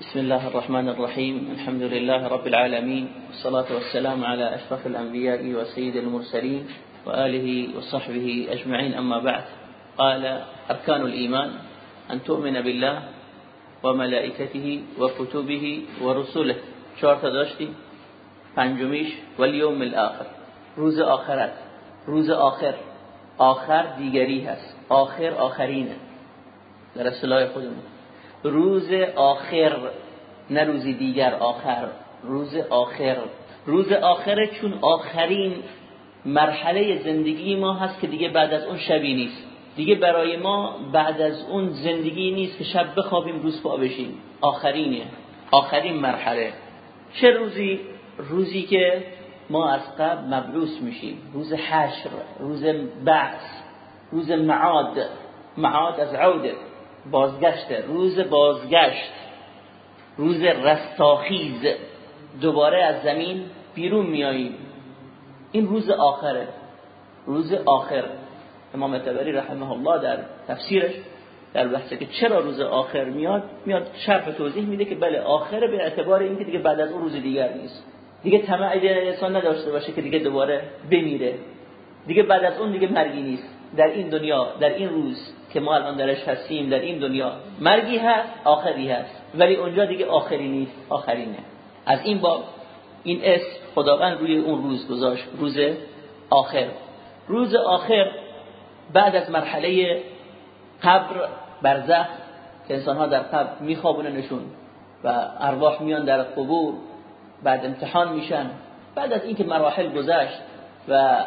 بسم الله الرحمن الرحيم. الحمد لله رب العالمين. والصلاة والسلام على أشرف الأنبياء وسيد المرسلين وآله وصحبه أجمعين. أما بعد قال أركان الإيمان أن تؤمن بالله وملائكته وكتبه ورسله. چهار تا داشتیم پنجمیش والیوم الآخر. روز آخرت. روز آخر. آخر دیگری هست. آخر آخرینه. در اصطلاح خودمون. روز آخر نه روزی دیگر آخر روز آخر. روز آخر چون آخرین مرحله زندگی ما هست که دیگه بعد از اون شبی نیست. دیگه برای ما بعد از اون زندگی نیست که شب بخوابیم روز پا بشیم. آخرینه. آخرین مرحله. چه روزی؟ روزی که ما از قبل مبعوث میشیم. روز حشر روز بعث روز معاد. معاد از عوده. بازگشته روز بازگشت روز رستاخیز. دوباره از زمین بیرون میاییم. این روز آخره روز آخر. امام تبری رحمه الله در تفسیرش در بحثه که چرا روز آخر میاد میاد شرح توضیح میده که بله آخره به اعتبار اینکه دیگه بعد از اون روز دیگر نیست. دیگه طمع انسان نداشته باشه که دیگه دوباره بمیره. دیگه بعد از اون دیگه مرگی نیست. در این دنیا در این روز که ما الان درش هستیم در این دنیا مرگی هست آخری هست. ولی اونجا دیگه آخری نیست آخرینه. از این باب این اسم خداوند روی اون روز گذاشت روز آخر. روز آخر بعد از مرحله قبر برزخ که انسان ها در قبر نشون و ارواح میان در قبور بعد امتحان میشن. بعد از اینکه مراحل گذشت و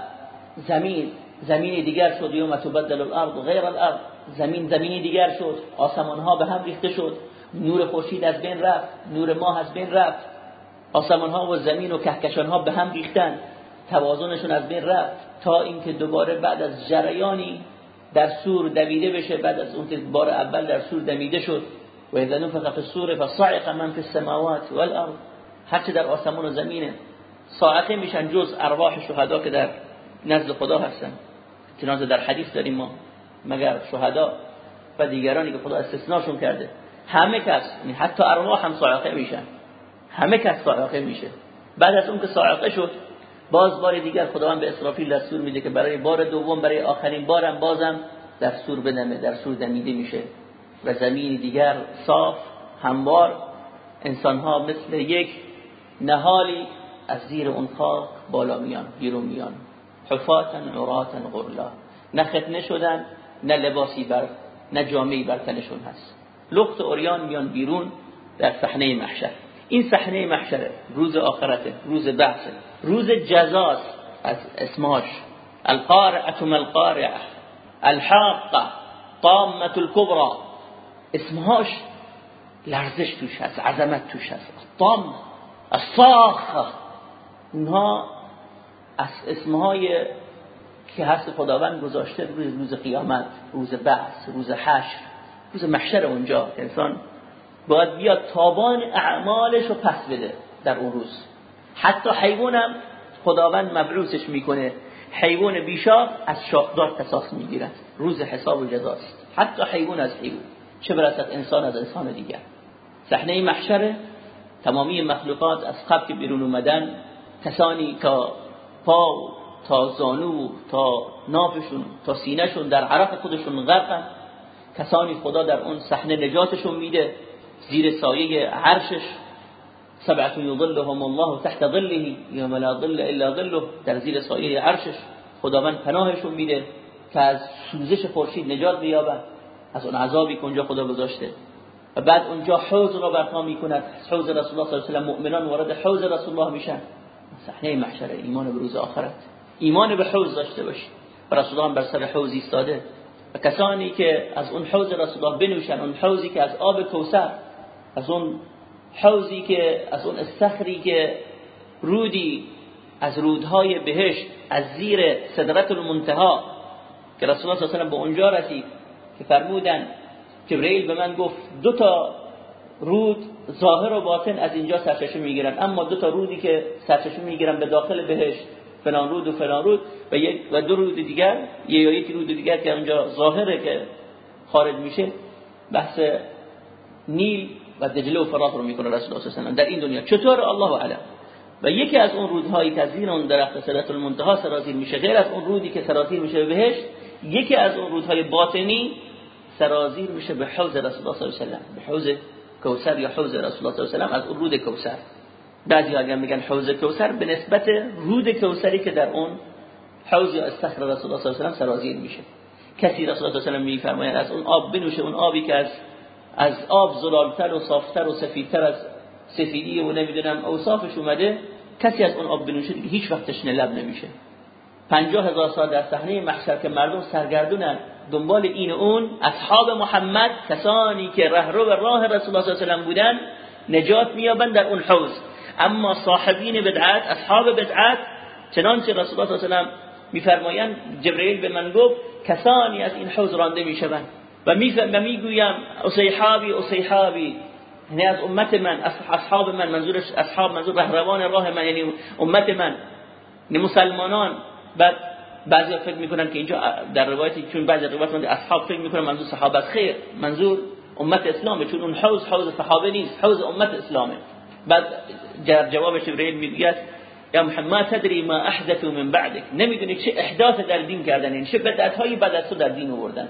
زمین زمین دیگر شد یوم تبدل الارض غیر الارض. زمین زمینی دیگر شد آسمان ها به هم ریخته شد. نور خورشید از بین رفت نور ماه از بین رفت. آسمان ها و زمین و کهکشان ها به هم ریختن توازنشون از بین رفت. تا اینکه دوباره بعد از جریانی در سور دویده بشه بعد از اون که بار اول در سور دمیده شد. و اذا نفخ فی الصور فصعق من فی السماوات والارض. هرچه در آسمان و زمینه صاعقه میشن جز ارواح شهدا که در نزد خدا هستن. چنانچه در حدیث داریم ما مگر شهدا و دیگرانی که خدا استثناشون کرده. همه کس یعنی حتی ارواح هم صاعقه میشن. همه کس صاعقه میشه. بعد از اون که صاعقه شد باز بار دیگر خداوند به اسرافیل دستور میده که برای بار دوم برای آخرین بارم بازم در سور بدمه در سور دمیده میشه. و زمین دیگر صاف هموار انسانها مثل یک نهالی از زیر اون خاک بالا میان بیرون میان. حفاتن عراتن غرلا. نه ختنه شدن نه لباسی بر نه جامعی بر تنشون هست. لخت اوریان میان بیرون در صحنه محشر. این صحنه محشره روز آخرته روز بحثه. روز جزاست از اسماش. القارعه ما القارعه الحاقه الكبرى. اسمهاش لرزش توش هست عظمت توش هست. طام الصاخه اونها از اسمهای که هست خداوند گذاشته روز روز قیامت روز بعث روز حشر روز محشر اونجا. انسان باید بیاد تابان اعمالش رو پس بده در اون روز. حتی حیوانم خداوند مبعوثش می‌کنه. حیوان بیشار از شاهدار قصاص می‌گیرد. روز حساب و جزاست حتی حیوان از حیوان. چه برسد انسان از انسان دیگر؟ صحنه محشر تمامی مخلوقات از قبل بیرون اومدن کسانی که تا زانو تا نافشون تا سینهشون در عرق خودشون غرقن. کسانی خدا در اون صحنه نجاتشون میده. زیر سایه عرشش. سبعت یظلهم الله تحت ظله یوم لا ظل الا ظله. در زیر سایه عرشش خداوند پناهشون میده که از سوزش خورشید نجات بیابن از اون عذابی که اونجا خدا گذاشته. و بعد اونجا حوض را برپا می‌کند. حوض رسول الله صلی الله علیه و سلم مؤمنان وارد حوض رسول الله میشن. صحنه محشر ایمان به روز آخرت. ایمان به حوض داشته باشی. و رسول بر سر حوض ایستاده. و کسانی که از اون حوض رسول بنوشن اون حوضی که از آب کوثر از اون حوضی که از اون استخری که رودی از رودهای بهشت از زیر صدرت المنتها که رسول الله صلی الله علیه و به اونجا رسید که فرمودن جبرئیل به من گفت دو تا رود ظاهر و باطن از اینجا سرچشمه می‌گیرن. اما دو تا رودی که سرچشمه می‌گیرن به داخل بهشت فلان رود و فلان رود و یک و دو رود دیگر یه یا یک رود دیگر که اونجا ظاهره که خارج میشه بحث نیل و دجله و فرات رو می‌کنه رسول الله صلی در این دنیا. چطور؟ الله اعلم. و یکی از اون رودهایی که از زیر اون درخت سدرت المنتها سرازیر میشه غیر از اون رودی که سرازیر میشه به بهشت یکی از اون رودهای باطنی سرازیر میشه به حوض رسول الله صلی الله علیه و به حوض کوثر یا حوض رسول الله صلی الله علیه و از رود کوثر. بعضی اگر میگن حوض کوثر به نسبت رود کوثری که در اون حوض یا استخر رسول الله صلی الله علیه و سرازیر میشه. کسی رسول الله صلی الله علیه و میفرماید از اون آب بنوشه اون آبی که از از آب زلالتر و صافتر و سفیدتر از سفیدی و نمی‌دونم اوصافش اومده کسی از اون آب بنوشه هیچ وقت تشنه لب نمیشه. پنجاه هزار سال در صحنه محشر که مردم سرگردونن دنبال این و اون اصحاب محمد کسانی که رهرو به راه رسول الله صلی الله علیه و بودن نجات میابند در اون حوض. اما صاحبین بدعت اصحاب بدعت چنانچه رسول الله صلی الله علیه و میفرمایند جبرئیل به من گفت کسانی از این حوض رانده می‌شوند. و می‌گویم اصیحابی اصیحابی. یعنی از امت من اصحاب من منظورش اصحاب منظور رهروان راه من یعنی امت من. یعنی مسلمانان. بعد بعضی فکر می‌کنن که اینجا در روایتی چون بعضی روایت من اصحاب فکر می‌کنن منظور صحابت خیر منظور امت اسلامه چون اون حوض حوض صحابه نیست حوض امت اسلامه. بعد جواب جبرئیل میگه یا محمد تدری ما احدثوا من بعدك نمی‌دونی چه احداث در دین کردن این چه بدعت هایی بعد از تو در دین آوردن.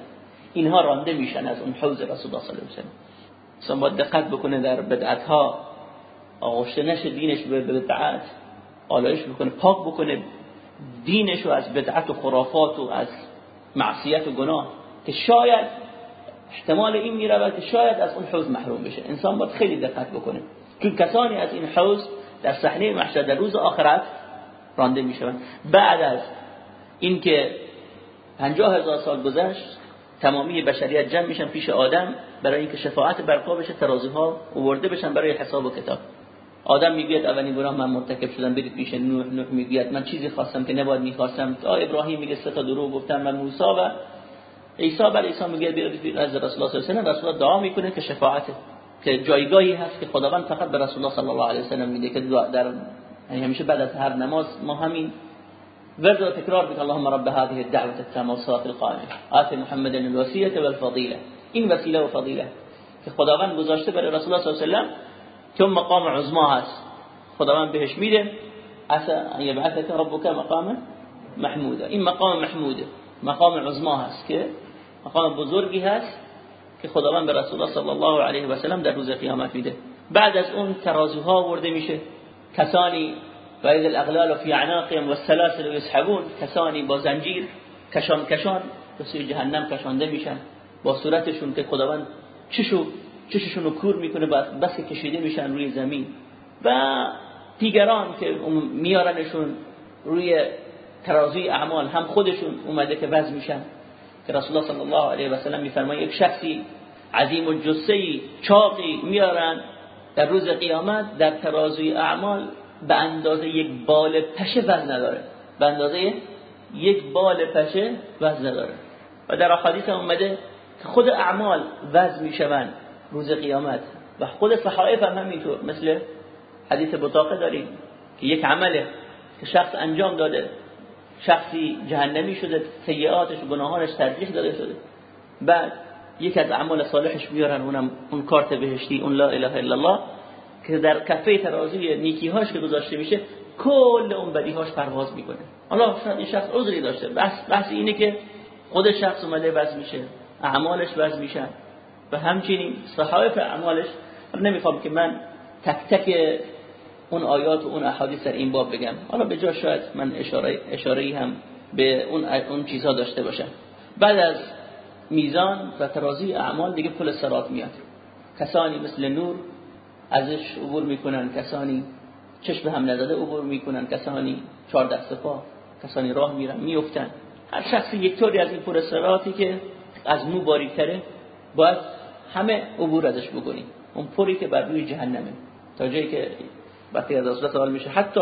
اینها رانده میشن از اون حوض رسول الله صلی الله علیه و سلم. انسان دقت بکنه در بدعت ها آغشته نشه دینش به بدعت آلایش بکنه پاک بکنه. دینش رو از بدعت و خرافات و از معصیت و گناه که شاید احتمال این می‌رود که شاید از اون حوض محروم بشه. انسان باید خیلی دقت بکنه. چون کسانی از این حوض در صحنه محشر در روز آخرت رانده می‌شوند. بعد از اینکه پنجاه هزار سال گذشت تمامی بشریت جمع میشن پیش آدم برای اینکه شفاعت برپا بشه ترازوها آورده بشن برای حساب و کتاب. آدم می‌گوید اولین گناه من مرتکب شدم برید پیش نوح نوح می‌گوید من چیزی خواستم که نباید می‌خواستم. آ ابراهیم میگه سه تا دروغ گفتم من موسی و عیسی. بر عیسی میگه برید از رسول الله صلی الله علیه و دعا می‌کنه که شفاعت که جایگاهی هست که خداوند فقط به رسول الله صلی الله علیه و سلم میده که در یعنی همیشه بعد از هر نماز ما همین ورد و تکرار بک اللهم رب هذه الدعوه التامه والصلاه القائمه آت محمد الوصيه والفضيله این وسیله و فضیله که خداوند گذاشته برای رسول الله صلی الله علیه و که مقام عظما هست خداوند بهش میده. عسى ان يبعثك ربك مقام محمودا. این مقام محموده. مقام عظما هست که مقام بزرگی هست که خداوند به رسول الله صلی الله علیه و سلم در روز قیامت میده. بعد از اون ترازوها ورده میشه. کسانی و اذا الاغلال فی اعناقهم والسلاسل یسحبون کسانی با زنجیر کشان کشان به جهنم کشانده میشن. با صورتشون که خداوند چشو چششون رو کور می‌کنه بس کشیده میشن روی زمین. و دیگران که میارنشون روی ترازوی اعمال هم خودشون اومده که وزن میشن. که رسول الله صلی الله علیه و سلم میفرمایه یک شخصی عظیم و جسهی چاقی میارن در روز قیامت در ترازوی اعمال به اندازه یک بال پشه وزن نداره. به اندازه یک بال پشه وزن نداره. و در احادیث اومده که خود اعمال وزن می‌شوند. روز قیامت. و خود صحائف هم همینطور. مثل حدیث بطاقه داریم که یک عمله که شخص انجام داده شخصی جهنمی شده و گناهانش ترجیح داده شده. بعد یک از اعمال صالحش میارن اونم اون کارت بهشتی اون لا اله الا الله که در کفه ترازوی نیکیهاش که گذاشته میشه کل اون بدیهاش پرواز می‌کنه. حالا این شخص عذری داشته. بس بحث اینه که خود شخص اومده وز میشه. اعمالش وز میشن و همچنین صحائف اعمالش نمی‌خوام که من تک تک اون آیات و اون احادیث در این باب بگم. حالا به جا شاید من اشاره اشاره هم به اون اون چیزها داشته باشم. بعد از میزان و ترازی اعمال دیگه پل سرات میاد. کسانی مثل نور ازش عبور می‌کنن کسانی چشم هم نزده عبور می‌کنن کسانی چهار دست پا کسانی راه میرن میفتن هر شخصی یک طوری از این پل سراتی که از مو باریکتره باید همه عبور ازش بکنیم اون پری که بر روی جهنمه. تا جایی که وقتی از رسول سوال میشه حتی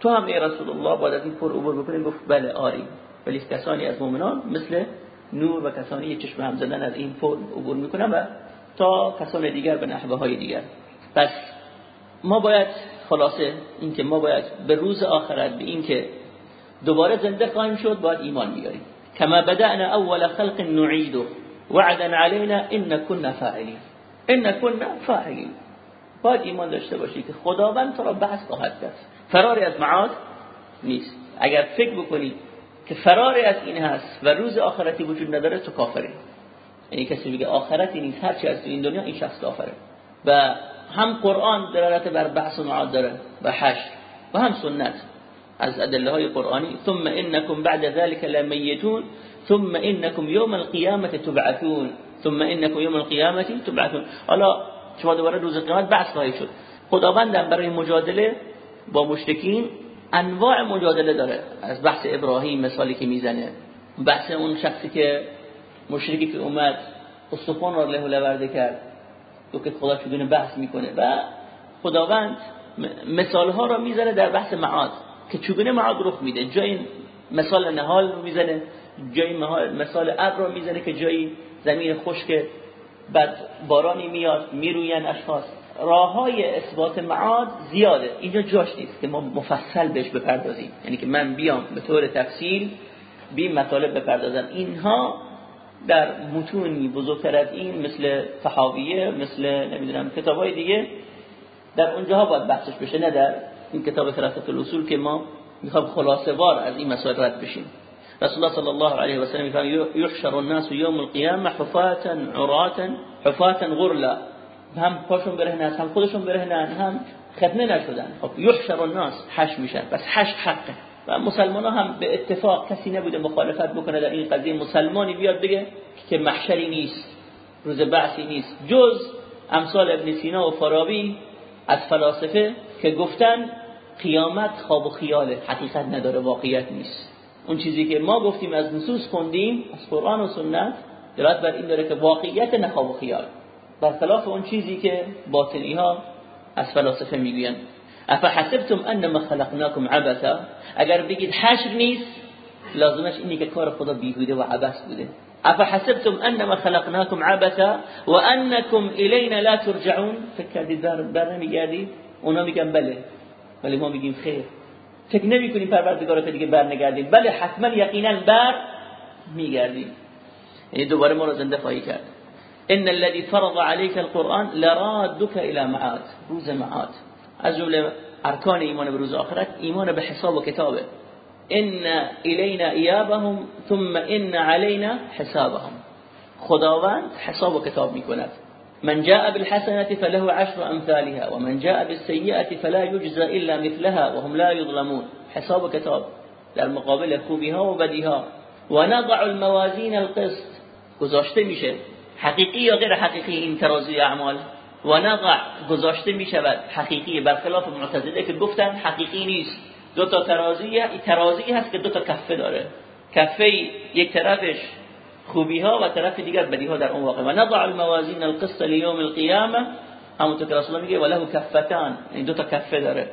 تو هم ای رسول الله باید از این پر عبور بکنیم گفت بله آری. ولی کسانی از مؤمنان مثل نور و کسانی چشم هم زدن از این پر عبور می‌کنن و تا کسان دیگر به نحوه های دیگر. پس ما باید خلاصه اینکه ما باید به روز آخرت به اینکه دوباره زنده خواهیم شد باید ایمان بیاریم. کما بدأنا اول خلق نعیده. وعدا علينا ان كنا فاعلين. ان كنا فاعلین باید ایمان داشته باشی که خداوند تو را بحث خواهد کرد. فراری از معاد نیست. اگر فکر بکنی که فراری از این هست و روز آخرتی وجود نداره تو کافری یعنی کسی میگه آخرتی نیست هرچی از این دنیا این شخص کافره. و هم قرآن دلالت بر بحث و معاد داره و حشر و هم سنت. از ادله های قرآنی ثم انکم بعد ذلك لمیتون. ثم انکم یوم القیامت تبعثون. ثم انکم یوم القیامت تبعثون. حالا شما دوباره روز قیامت بحث خواهید شد. خداوند برای مجادله با مشرکین انواع مجادله داره. از بحث ابراهیم مثالی که می‌زنه بحث اون شخصی که مشرکی که اومد استخوان را له لورده کرد تو که خدا چگونه بحث می‌کنه. و خداوند مثال ها را می‌زنه در بحث معاد که چگونه معاد رخ میده. جایی مثال نهال رو می‌زنه. جایی مثال ابر رو می‌زنه که جایی زمین خشک بعد بارانی میاد می‌روین اشخاص. راه های اثبات معاد زیاده. اینجا جاش نیست که ما مفصل بهش بپردازیم. یعنی که من بیام به طور تفصیل بی مطالب بپردازم. اینها در متونی بزرگتر از این مثل فحاویه مثل نمی‌دونم کتاب های دیگه در اونجاها باید بحثش بشه. نه در این کتاب ثلاثه الاصول که ما می‌خوام خلاصه وار از این مسائل رد بشیم. رسول الله صلی الله علیه و سلم میفرماید یحشر الناس یوم القیامه حفاتا عراتا حفاتا غرلا هم پاشون برهنن هم خودشون برهنن هم ختنه نشدن خب یحشر الناس حش میشن بس حش حقه و مسلمان ها هم به اتفاق کسی نبوده مخالفت بکنه در این قضیه مسلمانی بیاد بگه که محشری نیست روز بعثی نیست جز امثال ابن سینا و فارابی از فلاسفه که گفتن قیامت خواب و خیاله حقیقت نداره واقعیت نیست اون چیزی که ما گفتیم از نصوص خوندیم از قرآن و سنت دلالت بر این داره که واقعیت نه خواب و خیال. برخلاف اون چیزی که باطنی ها از فلاسفه می‌گوین افحسبتم انما خلقناكم عبثا؟ اگر بگید حشر نیست لازمش اینی که کار خدا بیهوده و عبث بوده. افحسبتم انما خلقناكم عبثا وانكم الينا لا ترجعون؟ فکر کردید بر نمیگردید؟ اونا میگن بله. ولی ما میگیم خیر. فکر نمی کنیم پروردگار که دیگه برنگردیم بله حتما یقینا بر میگردیم یعنی دوباره ما رو زنده خواهی کرد. ان الذي فرض عليك القرآن لرادك الى معاد روز معاد از جمله ارکان ایمان به روز آخرت ایمان به حساب و کتابه. ان الینا ایابهم ثم ان علینا حسابهم. خداوند حساب و کتاب می‌کند. من جاء بالحسنة فله عشر أمثالها ومن جاء بالسيئة فلا يجزى إلا مثلها وهم لا يظلمون. حساب كتاب در مقابل خوبیها و بدیها و نضع الموازین القسط. گذاشته میشه. حقیقی یا غیر ترازی اعمال؟ و نضع گذاشته میشود حقیقی برخلاف معتزله که گفتن حقیقی نیست. دو تا هست که دو تا کفه داره. کفه یک طرفش خوبی ها و طرف دیگر بدی ها در اون واقع. و نضع الموازین القسط لیوم القیامة همونطور که رسول الله میگه وله کفتان. این دو تا کفه داره.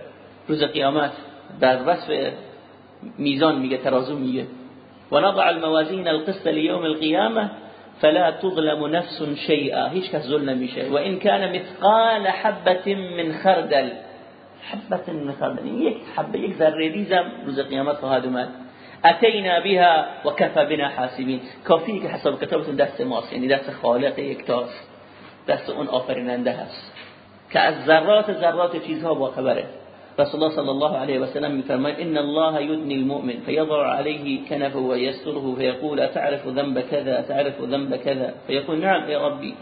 روز قیامت در وصف میزان میگه ترازو میگه. و نضع الموازین القسط لیوم القیامة فلا تظلم نفس شیئا. هیچ کس ظلم نمیشه. و این کان مثقال حبة من خردل. حبة من خردل. یک حبه یک ذره ریزم روز قیامت خواهد اومد. اتینا بها و کفا بنا حاسبین کافی که حساب کتابتون دست ماست یعنی دست خالق یکتاست دست اون آفریننده هست. که از ذرات ذرات چیزها با خبره. رسول الله صلی الله علیه و سلم میفرماید ان الله یدنی المؤمن فيضع عليه كنفه ويستره فيقول تعرف ذنب كذا تعرف ذنب كذا فيقول نعم يا ربي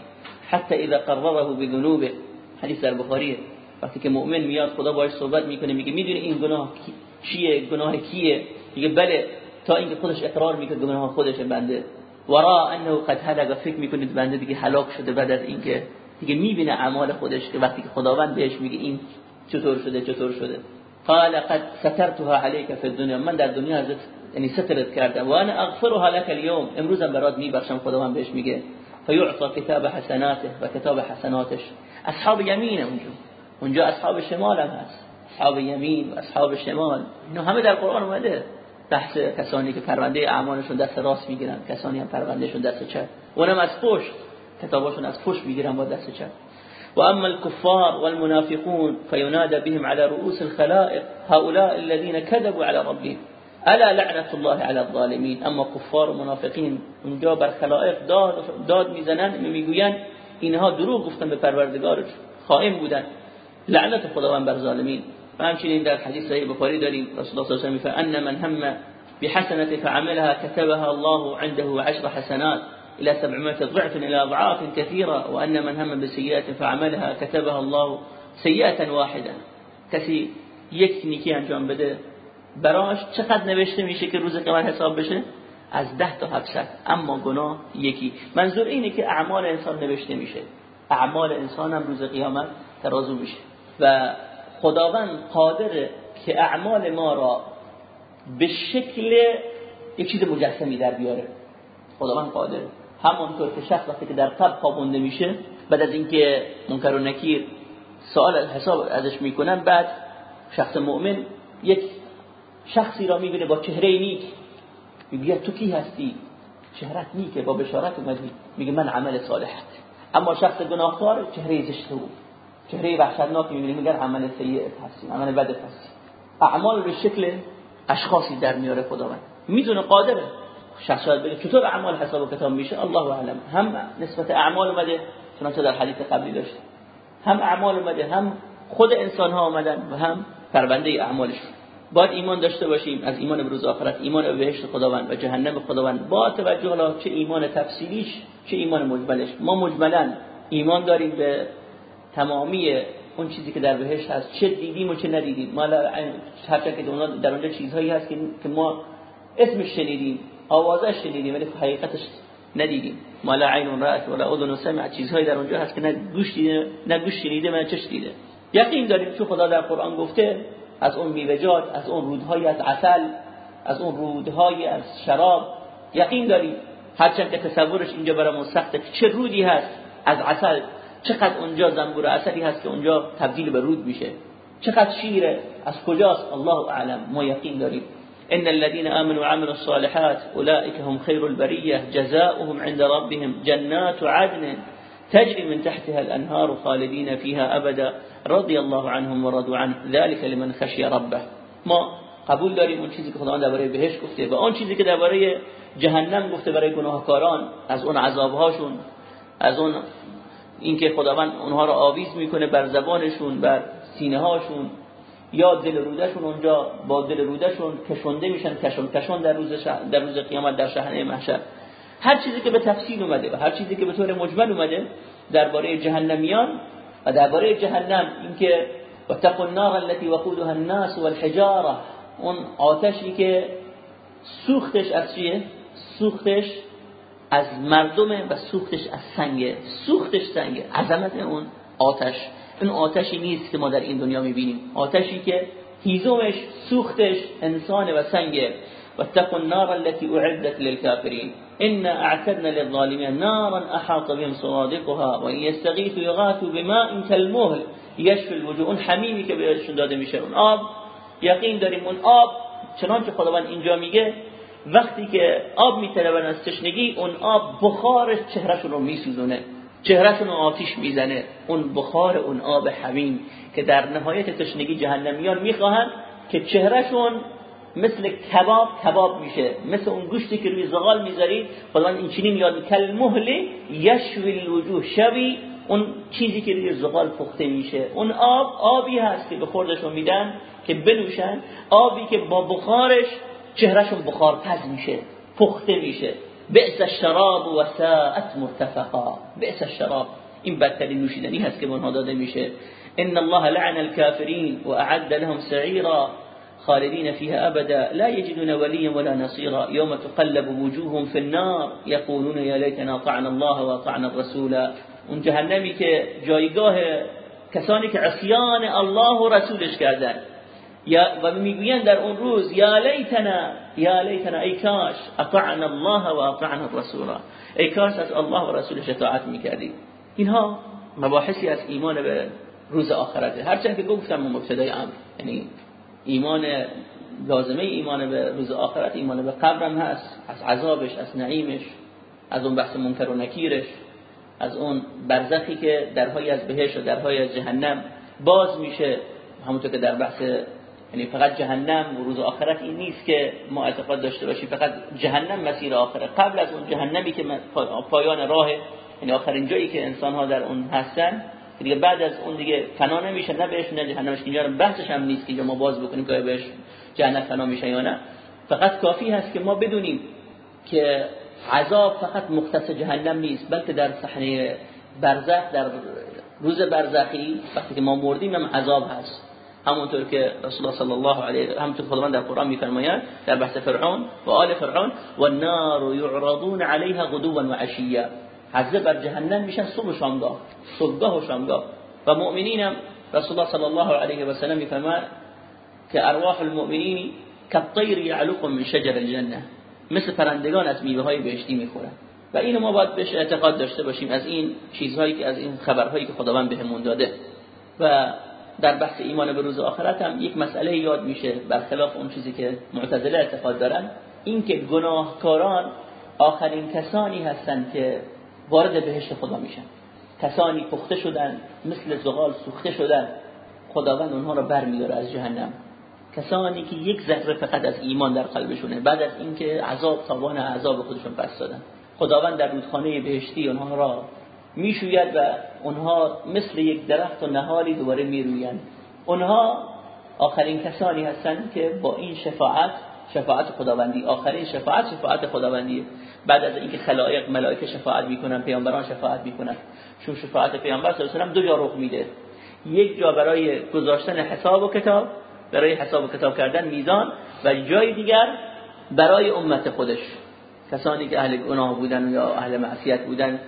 حتى اذا قرره بذنوبه. حدیث در بخاریه وقتی که مؤمن میاد خدا باش صحبت می‌کنه میگه می‌دونی این گناه چیه؟ گناه کیه؟ میگه بله تا اینکه خودش اقرار می‌کنه گناه خودش بنده. ورا انه قد هلك فکر می‌کنید بنده دیگه هلاک شده بعد از اینکه دیگه می‌بینه اعمال خودش که وقتی که خداوند بهش میگه این چطور شده چطور شده. قال قد سترتها عليك في الدنيا من در دنیا ازت یعنی سترت کردم. و انا اغفرها لك اليوم امروزم برات میبخشم خداوند بهش میگه. فيعطى كتاب حسناته و کتاب حسناتش اصحاب یمینه اونجا. اونجا اصحاب شمال هم هست. اصحاب یمین و اصحاب شمال. اینا همه در قرآن اومده. بحث کسانی که پرونده اعمالشون دست راست می‌گیرن. کسانی هم پروندهشون دست چپ. اونم از پشت. کتاباشون از پشت می‌گیرن با دست چپ. و اما الكفار والمنافقون فينادى بهم على رؤوس الخلائق. هؤلاء الذين كذبوا على ربهم. الا لعنت الله على الظالمين اما کفار و منافقین اونجا بر خلائق داد, داد می‌زنن می‌گوین اینها دروغ گفتن به پروردگارش. خائن بودن. لعنت خداوند بر ظالمین. و همچنین در حدیث صحیح بخاری داریم رسول الله صلی الله علیه و آله ان من هم بحسنه فعملها كتبها الله عنده عشر حسنات إلى سبعمائة ضعف إلى أضعاف كثيرة وأن من هم بسيئة فعملها كتبها الله سيئة واحدة. کسی یک نیکی انجام بده براش چقدر نوشته میشه که روز قیامت حساب بشه؟ از ده تا 700 اما گناه یکی. منظور اینه که اعمال انسان نوشته میشه. اعمال انسان هم روز قیامت ترازو میشه. و خداوند قادره که اعمال ما را به شکل یک چیز مجسمی در بیاره. خداوند قادره همونطور که شخص وقتی که در قبر خوابونده میشه بعد از اینکه منکر و نکیر سوال حساب ازش می‌کنن بعد شخص مؤمن یک شخصی را می‌بینه با چهره نیک. میگه تو کی هستی؟ چهرت نیکه با بشارت اومدی. میگه من عمل صالحت. اما شخص گناهکار چهره زشت بود. چهره وحشتناک می‌بینه میگه عمل سیئ هستی عمل بد هستی اعمال به شکل اشخاصی در میاره خداوند. می‌دونه قادره. شخص شاید بگه چطور اعمال حساب و کتاب میشه؟ الله اعلم. هم نسبت اعمال اومده چنانچه در حدیث قبلی داشت هم اعمال اومده هم خود انسان ها اومدن و هم پرونده اعمالش. باید ایمان داشته باشیم. از ایمان به روز آخرت ایمان به بهشت خداوند و جهنم خداوند. با توجه حالا چه ایمان تفصیلیش چه ایمان مجملش. ما مجملا ایمان داریم به تمامی اون چیزی که در بهشت هست چه دیدیم و چه ندیدیم. ما هرچند که در اونجا چیزهایی هست که ما اسمش شنیدیم آوازش شنیدیم ولی حقیقتش ندیدیم. ما لا عین رأت ولا اذن سمع. چیزهایی در اونجا هست که نه گوش دیده نه گوش شنیده نه چش دیده. یقین داریم چون خدا در قرآن گفته از اون میوه‌جات از اون رودهای از عسل از اون رودهای از شراب یقین داریم. هرچند که تصورش اینجا برامون سخته چه رودی هست از عسل. چقدر اونجا زنبور عسلی هست که اونجا تبدیل به رود میشه؟ چقدر شیره؟ از کجاست؟ الله اعلم. ما یقین داریم. ان الذين امنوا وعملوا الصالحات اولئك هم خير البريه جزاؤهم عند ربهم جنات عدن تجري من تحتها الانهار خالدين فيها ابدا. رضي الله عنهم ورضوا عنه. ذلك لمن خشي ربه. ما قبول داریم اون چیزی که خداوند درباره بهش گفته و اون چیزی که درباره جهنم گفته برای گناهکاران از اون عذابهاشون از اون اینکه خداوند اونها رو آویز می‌کنه بر زبانشون بر سینه هاشون یا دل رودشون اونجا با دل رودشون کشونده میشن کشون کشون در روز در روز قیامت در شهنه محشر. هر چیزی که به تفصیل اومده و هر چیزی که به طور مجمل اومده درباره جهنمیان و درباره جهنم اینکه واتقوا النار التي وقودها الناس والحجاره اون آتشی که سوختش از چیه؟ سوختش از مردمه و سوختش از سنگه سوختش سنگه عظمت اون آتش. این آتشی نیست که ما در این دنیا می‌بینیم. آتشی که هیزومش سوختش انسان و سنگه واتقوا النار التي اعدت للكافرين. ان اعتدنا للظالمين نارا احاط بهم صرادقها وان يستغيثوا يغاثوا بماء كالمهل. يشفي الوجوه. اون حمیمی که بهشون داده میشه. اون آب. یقین داریم اون آب. چنانچه خداوند اینجا میگه وقتی که آب میطلبن از تشنگی اون آب بخارش چهرهشون رو میسوزونه. چهرهشون رو آتیش می‌زنه. اون بخار اون آب حمیم که در نهایت تشنگی جهنمیان می‌خواهند که چهرهشون مثل کباب کباب میشه. مثل اون گوشتی که روی زغال می‌ذارید خداوند این چنین یاد کل مهل یشوی الوجوه شبی اون چیزی که روی زغال پخته میشه. اون آب آبی هست که به خوردشون میدن که بنوشن. آبی که با بخارش چهرهشون بخار پز میشه پخته میشه. بئس الشراب و ساعت مرتفقا. بئس الشراب. این بدترین نوشیدنی هست که اونها داده میشه. ان الله لعن الكافرين واعد لهم سعيرا خالدين فيها ابدا. لا يجدون وليا ولا نصيرا يوم تقلب وجوههم في النار. يقولون يا ليتنا طعنا الله واطعنا الرسول. اون جهنمی که جایگاه کسانی که عصیان الله و رسولش کردن. یا و می‌گویند در اون روز یا لیتنا یا لیتنا ای کاش اطعنا الله و اطعنا الرسول. ای کاش از الله و رسولش اطاعت می‌کردی. اینها مباحثی از ایمان به روز آخرته. هرچند که گفتم مبتدای امر. یعنی ایمان لازمه ایمان به روز آخرت ایمان به قبرم هست از عذابش از نعیمش از اون بحث منکر و نکیرش از اون برزخی که درهای از بهش و درهای از جهنم باز میشه همونطور که در بحث یعنی فقط جهنم و روز آخرت این نیست که ما اعتقاد داشته باشیم. فقط جهنم مسیر آخره. قبل از اون جهنمی که پایان راه یعنی آخرین جایی که انسان ها در اون هستن دیگه بعد از اون دیگه فنا نمیشه نه بهش نه جهنمش. اینجا بحثش هم نیست که ما باز بکنیم که بهش جهنم فنا میشه یا نه. فقط کافی هست که ما بدونیم که عذاب فقط مختص جهنم نیست بلکه در صحنه برزخ در روز برزخی وقتی که ما مردیم هم عذاب هست. همونطور که رسول الله صلی الله علیه همونطور خداوند در قرآن میفرماید در بحث فرعون و آل فرعون و النار یعرضون علیها غدوا و عشیا حزه بر جهنم میشن صبح و شامگاه صبحگاه و شامگاه. و مؤمنین هم رسول الله صلی الله علیه و سلم میفرماید که ارواح المؤمنین کالطیر یعلق من شجر الجنه مثل پرندگان از میوه های بهشتی می‌خورن. و اینو ما باید بهش اعتقاد داشته باشیم از این چیزهایی که از این خبرهایی که خداوند بهمون داده. و در بحث ایمان به روز آخرت هم یک مسئله یاد میشه برخلاف اون چیزی که معتزله اعتقاد دارن. اینکه گناهکاران آخرین کسانی هستند که وارد بهشت خدا میشن. کسانی پخته شدن مثل زغال سوخته شدن. خداوند اونها رو برمیداره از جهنم. کسانی که یک ذره فقط از ایمان در قلبشونه بعد از اینکه عذاب تاوان عذاب خودشون پس دادن. خداوند در رودخانه بهشتی اونها را می‌شوید و اونها مثل یک درخت و نهالی دوباره میرویند. اونها آخرین کسانی هستند که با این شفاعت شفاعت خداوندی. آخرین شفاعت شفاعت خداوندی. بعد از اینکه خلائق ملائکه شفاعت می‌کنن پیامبران شفاعت می‌کنن. چون شفاعت پیامبر صلی الله دو جا رخ میده. یک جا برای گذاشتن حساب و کتاب برای حساب و کتاب کردن میزان و جای دیگر برای امت خودش. کسانی که اهل گناه بودن یا اهل معصیت بودن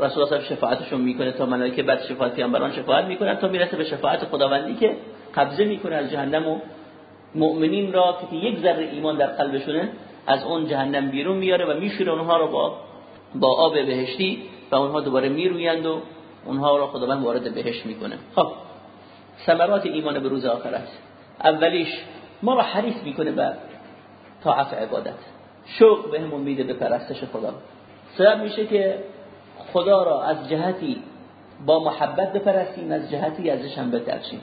رسول الله شفاعتشون می‌کنه تا ملائکه بعد شفاعت پیامبران شفاعت می‌کنن تا می‌رسه به شفاعت خداوندی که قبضه می‌کنه از جهنم و مؤمنین را که یک ذره ایمان در قلبشونه از اون جهنم بیرون میاره و میشوره اونها رو با با آب بهشتی و اونها دوباره میرویند و اونها را خداوند وارد بهشت می‌کنه. خب ثمرات ایمان به روز آخرت اولیش ما را حریص می‌کنه به طاعت عبادت. شوق بهمون میده به پرستش خدا. سبب میشه که خدا را از جهتی با محبت بپرستیم از جهتی ازش هم بترسیم.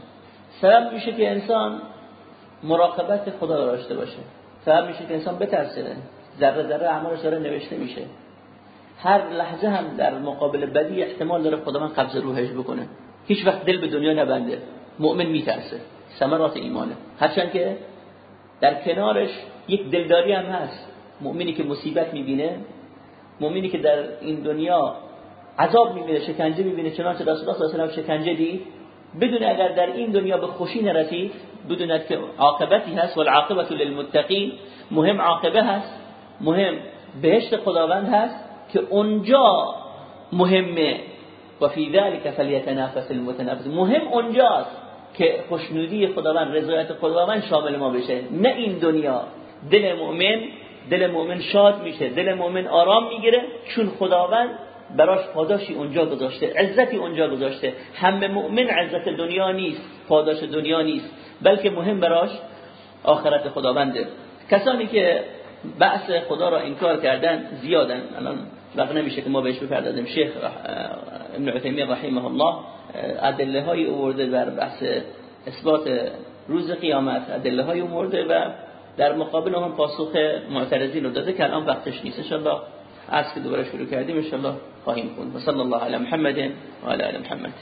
سبب میشه که انسان مراقبت خدا را داشته باشه. سبب میشه که انسان بترسه. ذره ذره اعمالش داره نوشته میشه. هر لحظه هم در مقابل بدی احتمال داره خدا من قبض روحش بکنه. هیچ وقت دل به دنیا نبنده. مؤمن میترسه. ثمرات ایمانه. هرچند که در کنارش یک دلداری هم هست. مؤمنی که مصیبت می‌بینه مؤمنی که در این دنیا عذاب می‌بینه شکنجه می‌بینه چنانچه رسول الله صلی الله علیه و شکنجه دید بدون اگر در این دنیا به خوشی نرسید بدوند که عاقبتی هست والعاقبت للمتقین. مهم عاقبه هست مهم بهشت خداوند هست که اونجا مهمه. و فی ذلك فلیتنافس المتنافس. مهم اونجاست که خوشنودی خداوند رضایت خداوند شامل ما بشه. نه این دنیا. دل مؤمن دل مؤمن شاد میشه دل مؤمن آرام می‌گیره. چون خداوند براش پاداشی اونجا گذاشته عزتی اونجا گذاشته. هم مؤمن عزت دنیا نیست پاداش دنیا نیست. بلکه مهم براش آخرت خداونده. کسانی که بعث خدا را انکار کردن زیادن. الان وقت نمیشه که ما بهش بپردازیم. شیخ ابن عثیمین رحمه الله ادله های آورده بر بحث اثبات روز قیامت. ادله های آورده و در مقابل هم پاسخ معترضین رو داده که الان وقتش نیست. ان از که دوباره شروع کردیم ان خواهیم خوند و صلی الله علی محمد و علی محمد.